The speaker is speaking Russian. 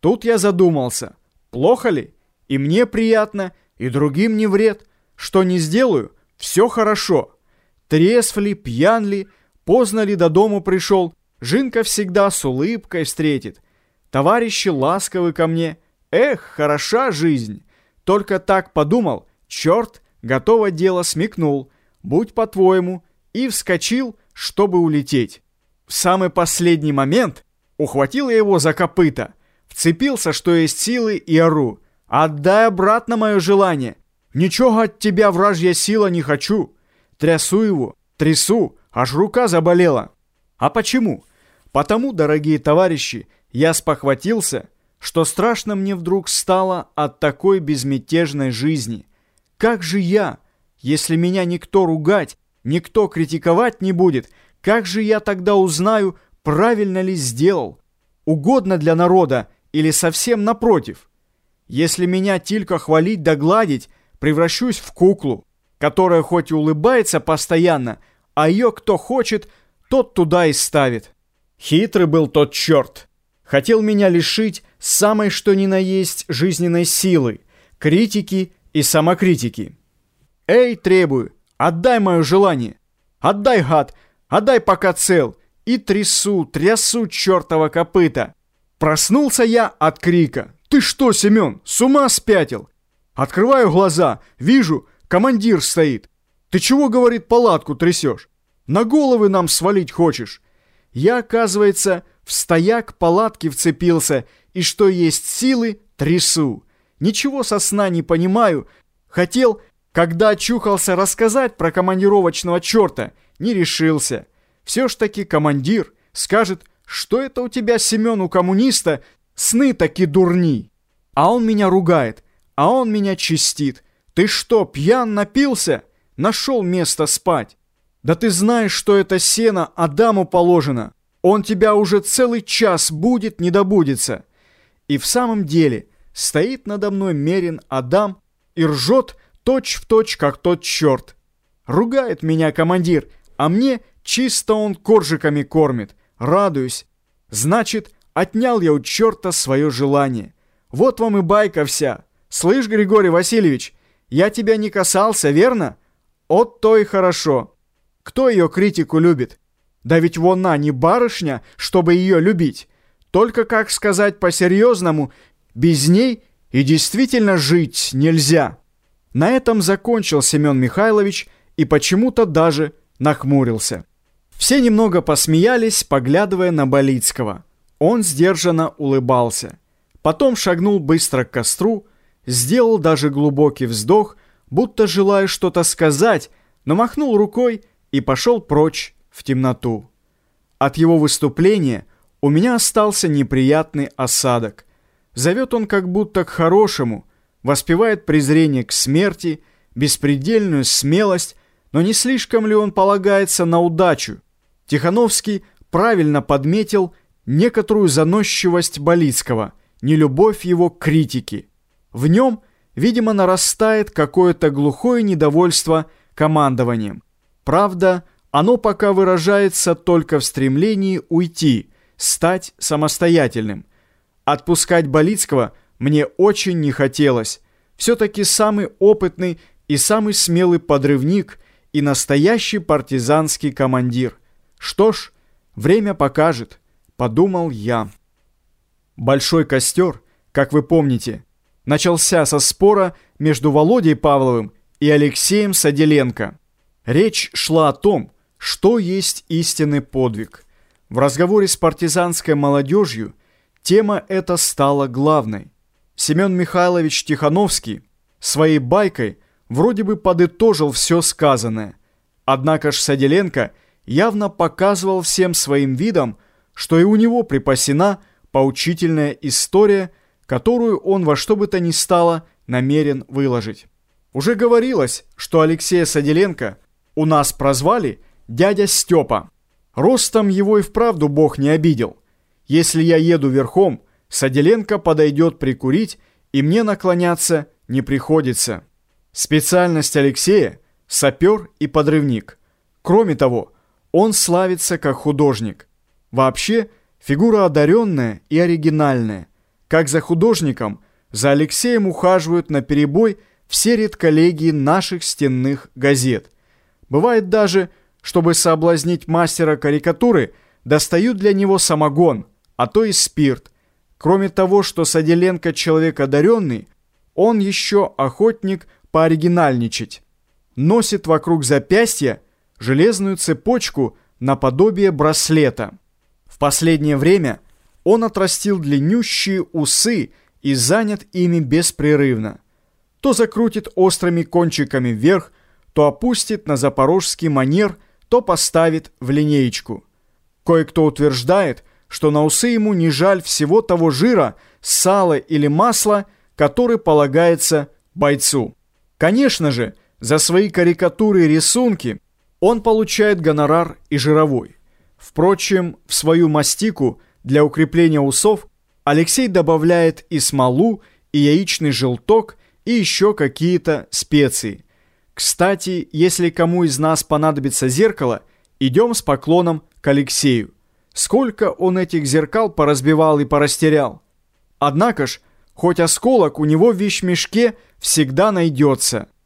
Тут я задумался, плохо ли? И мне приятно, и другим не вред. Что не сделаю, все хорошо. Трезв ли, пьян ли, поздно ли до дому пришел, Жинка всегда с улыбкой встретит. Товарищи ласковы ко мне. Эх, хороша жизнь. Только так подумал, черт, готово дело смекнул. Будь по-твоему. И вскочил, чтобы улететь. В самый последний момент ухватил я его за копыта, вцепился, что есть силы, и ору. «Отдай обратно мое желание! Ничего от тебя, вражья сила, не хочу!» Трясу его, трясу, аж рука заболела. А почему? Потому, дорогие товарищи, я спохватился, что страшно мне вдруг стало от такой безмятежной жизни. Как же я, если меня никто ругать, никто критиковать не будет, как же я тогда узнаю, правильно ли сделал? Угодно для народа или совсем напротив? Если меня только хвалить да гладить, превращусь в куклу, которая хоть и улыбается постоянно, а ее кто хочет, тот туда и ставит. Хитрый был тот черт. Хотел меня лишить самой что ни на есть жизненной силы, критики и самокритики. Эй, требую, отдай мое желание. Отдай, гад, отдай пока цел. И трясу, трясу чертова копыта. Проснулся я от крика. Ты что, Семен, с ума спятил? Открываю глаза, вижу, командир стоит. Ты чего, говорит, палатку трясешь? На головы нам свалить хочешь? Я, оказывается, в стояк палатки вцепился, и что есть силы, трясу. Ничего со сна не понимаю. Хотел, когда очухался, рассказать про командировочного черта, не решился. Все ж таки командир скажет, что это у тебя, Семен, у коммуниста, сны таки дурни. А он меня ругает, а он меня чистит. Ты что, пьян напился? Нашел место спать. Да ты знаешь, что это сено Адаму положено. Он тебя уже целый час будет, не добудется. И в самом деле стоит надо мной мерин Адам и ржет точь в точь, как тот черт. Ругает меня командир, а мне чисто он коржиками кормит. Радуюсь. Значит, отнял я у черта свое желание. Вот вам и байка вся. Слышь, Григорий Васильевич, я тебя не касался, верно? От то и хорошо. Кто ее критику любит? Да ведь вон она не барышня, чтобы ее любить. Только, как сказать по-серьезному, без ней и действительно жить нельзя. На этом закончил Семен Михайлович и почему-то даже нахмурился. Все немного посмеялись, поглядывая на Болицкого. Он сдержанно улыбался. Потом шагнул быстро к костру, сделал даже глубокий вздох, будто желая что-то сказать, но махнул рукой и пошел прочь в темноту. От его выступления у меня остался неприятный осадок. Зовет он как будто к хорошему, воспевает презрение к смерти, беспредельную смелость, но не слишком ли он полагается на удачу? Тихановский правильно подметил некоторую заносчивость Болицкого, нелюбовь его к критике. В нем, видимо, нарастает какое-то глухое недовольство командованием. Правда, оно пока выражается только в стремлении уйти, стать самостоятельным. Отпускать Болицкого мне очень не хотелось. Все-таки самый опытный и самый смелый подрывник и настоящий партизанский командир. Что ж, время покажет, подумал я. Большой костер, как вы помните, начался со спора между Володей Павловым и Алексеем Саделенко. Речь шла о том, что есть истинный подвиг. В разговоре с партизанской молодежью тема эта стала главной. Семен Михайлович Тихановский своей байкой вроде бы подытожил все сказанное. Однако ж Саделенко явно показывал всем своим видом, что и у него припасена поучительная история, которую он во что бы то ни стало намерен выложить. Уже говорилось, что Алексея Саделенко – у нас прозвали дядя Степа. Ростом его и вправду Бог не обидел. Если я еду верхом, Саделенко подойдет прикурить, и мне наклоняться не приходится. Специальность Алексея – сапер и подрывник. Кроме того, он славится как художник. Вообще, фигура одаренная и оригинальная. как за художником, за Алексеем ухаживают на перебой все редколлегии наших стенных газет. Бывает даже, чтобы соблазнить мастера карикатуры, достают для него самогон, а то и спирт. Кроме того, что Саделенко человек одаренный, он еще охотник пооригинальничать. Носит вокруг запястья железную цепочку наподобие браслета. В последнее время он отрастил длиннющие усы и занят ими беспрерывно. То закрутит острыми кончиками вверх, то опустит на запорожский манер, то поставит в линеечку. Кое-кто утверждает, что на усы ему не жаль всего того жира, сала или масла, который полагается бойцу. Конечно же, за свои карикатуры и рисунки он получает гонорар и жировой. Впрочем, в свою мастику для укрепления усов Алексей добавляет и смолу, и яичный желток, и еще какие-то специи. Кстати, если кому из нас понадобится зеркало, идем с поклоном к Алексею. Сколько он этих зеркал поразбивал и порастерял. Однако ж, хоть осколок у него в вещмешке всегда найдется –